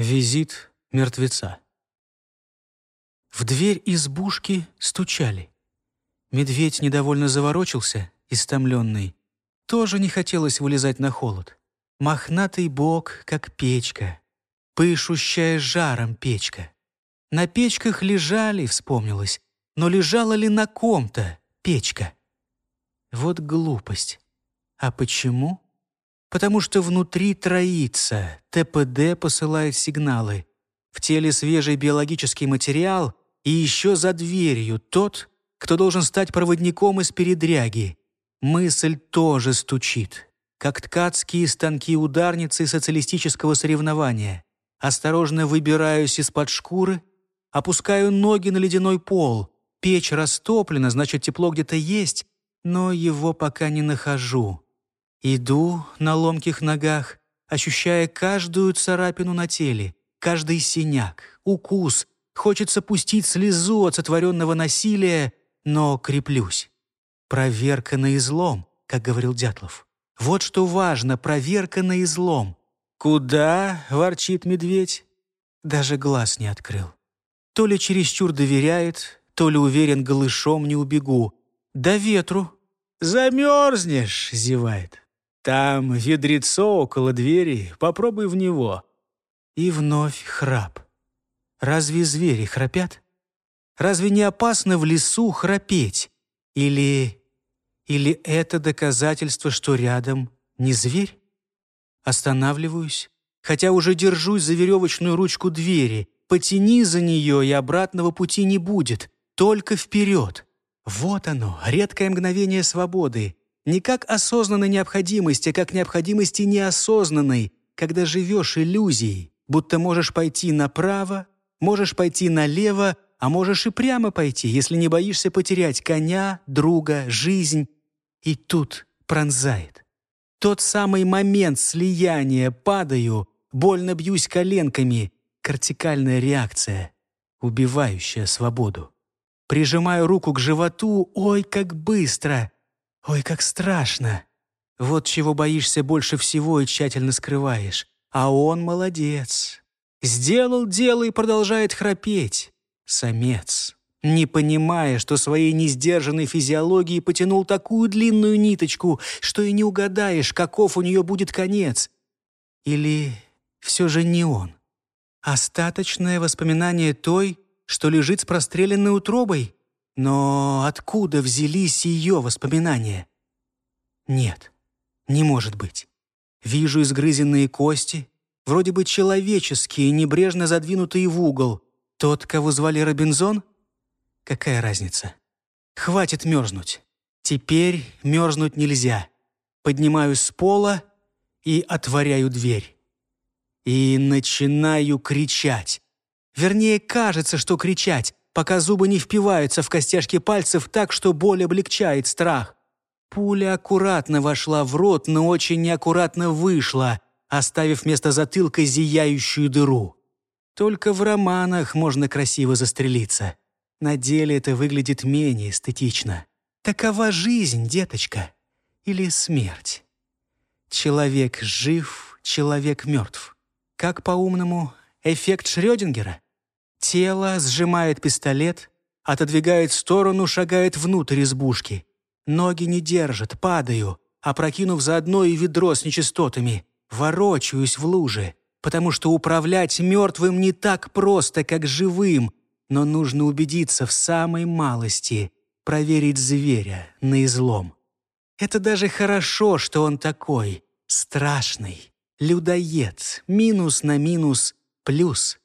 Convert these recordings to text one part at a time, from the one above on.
Визит мертвеца. В дверь избушки стучали. Медведь недовольно заворочился, истомленный. Тоже не хотелось вылезать на холод. Мохнатый бок, как печка, пышущая жаром печка. На печках лежали, вспомнилось, но лежала ли на ком-то печка? Вот глупость. А почему? Потому что внутри троится, ТПД посылает сигналы. В теле свежий биологический материал, и еще за дверью тот, кто должен стать проводником из передряги. Мысль тоже стучит, как ткацкие станки ударницы социалистического соревнования. Осторожно выбираюсь из-под шкуры, опускаю ноги на ледяной пол. Печь растоплена, значит, тепло где-то есть, но его пока не нахожу. Иду на ломких ногах, ощущая каждую царапину на теле, каждый синяк, укус. Хочется пустить слезу от сотворенного насилия, но креплюсь. Проверка на излом, как говорил Дятлов. Вот что важно, проверка на излом. «Куда?» — ворчит медведь. Даже глаз не открыл. То ли чересчур доверяет, то ли уверен, голышом не убегу. Да ветру. «Замерзнешь!» — зевает. «Там ведрецо около двери, попробуй в него». И вновь храп. Разве звери храпят? Разве не опасно в лесу храпеть? Или... Или это доказательство, что рядом не зверь? Останавливаюсь, хотя уже держусь за веревочную ручку двери. Потяни за нее, и обратного пути не будет. Только вперед. Вот оно, редкое мгновение свободы. Не как осознанной необходимости, а как необходимости неосознанной, когда живешь иллюзией, будто можешь пойти направо, можешь пойти налево, а можешь и прямо пойти, если не боишься потерять коня, друга, жизнь. И тут пронзает. Тот самый момент слияния, падаю, больно бьюсь коленками, кортикальная реакция, убивающая свободу. Прижимаю руку к животу, ой, как быстро, ой, как страшно. Вот чего боишься больше всего и тщательно скрываешь. А он молодец. Сделал дело и продолжает храпеть. Самец, не понимая, что своей несдержанной физиологией потянул такую длинную ниточку, что и не угадаешь, каков у нее будет конец. Или все же не он? Остаточное воспоминание той, что лежит с простреленной утробой? Но откуда взялись ее воспоминания? Нет, не может быть. Вижу изгрызенные кости, вроде бы человеческие, небрежно задвинутые в угол — тот, кого звали Робинзон? Какая разница? Хватит мерзнуть. Теперь мерзнуть нельзя. Поднимаюсь с пола и отворяю дверь. И начинаю кричать. Вернее, кажется, что кричать, пока зубы не впиваются в костяшки пальцев так, что боль облегчает страх. Пуля аккуратно вошла в рот, но очень неаккуратно вышла, оставив вместо затылка зияющую дыру. Только в романах можно красиво застрелиться. На деле это выглядит менее эстетично. Такова жизнь, деточка. Или смерть. Человек жив, человек мертв. Как по-умному, эффект Шрёдингера. Тело сжимает пистолет, отодвигает в сторону, шагает внутрь избушки. Ноги не держат, падаю, опрокинув заодно и ведро с нечистотами. Ворочаюсь в луже потому что управлять мертвым не так просто, как живым, но нужно убедиться в самой малости, проверить зверя на излом. Это даже хорошо, что он такой, страшный, людоед, минус на минус, плюс.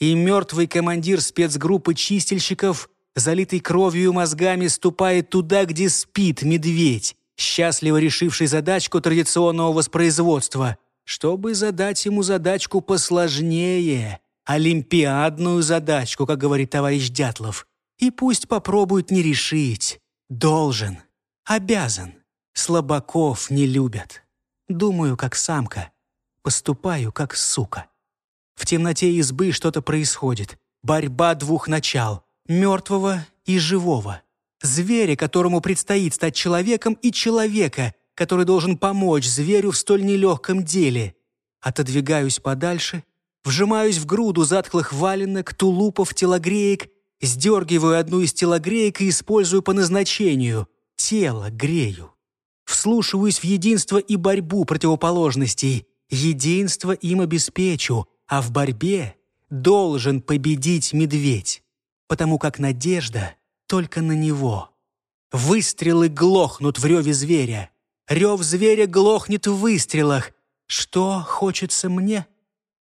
И мертвый командир спецгруппы чистильщиков, залитый кровью и мозгами, ступает туда, где спит медведь, счастливо решивший задачку традиционного воспроизводства — чтобы задать ему задачку посложнее, олимпиадную задачку, как говорит товарищ Дятлов. И пусть попробует не решить. Должен. Обязан. Слабаков не любят. Думаю, как самка. Поступаю, как сука. В темноте избы что-то происходит. Борьба двух начал. Мертвого и живого. Зверя, которому предстоит стать человеком, и человека, который должен помочь зверю в столь нелегком деле. Отодвигаюсь подальше, Вжимаюсь в груду затхлых валенок, тулупов, телогреек, сдергиваю одну из телогреек и использую по назначению. Тело грею. Вслушиваюсь в единство и борьбу противоположностей. Единство им обеспечу, а в борьбе должен победить медведь, потому как надежда только на него. Выстрелы глохнут в реве зверя. Рев зверя глохнет в выстрелах. Что хочется мне?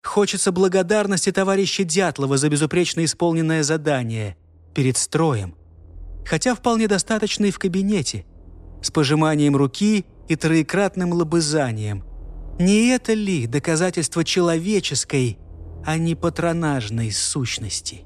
Хочется благодарности товарища Дятлова за безупречно исполненное задание перед строем. Хотя вполне достаточно и в кабинете. С пожиманием руки и троекратным лобызанием. Не это ли доказательство человеческой, а не патронажной сущности?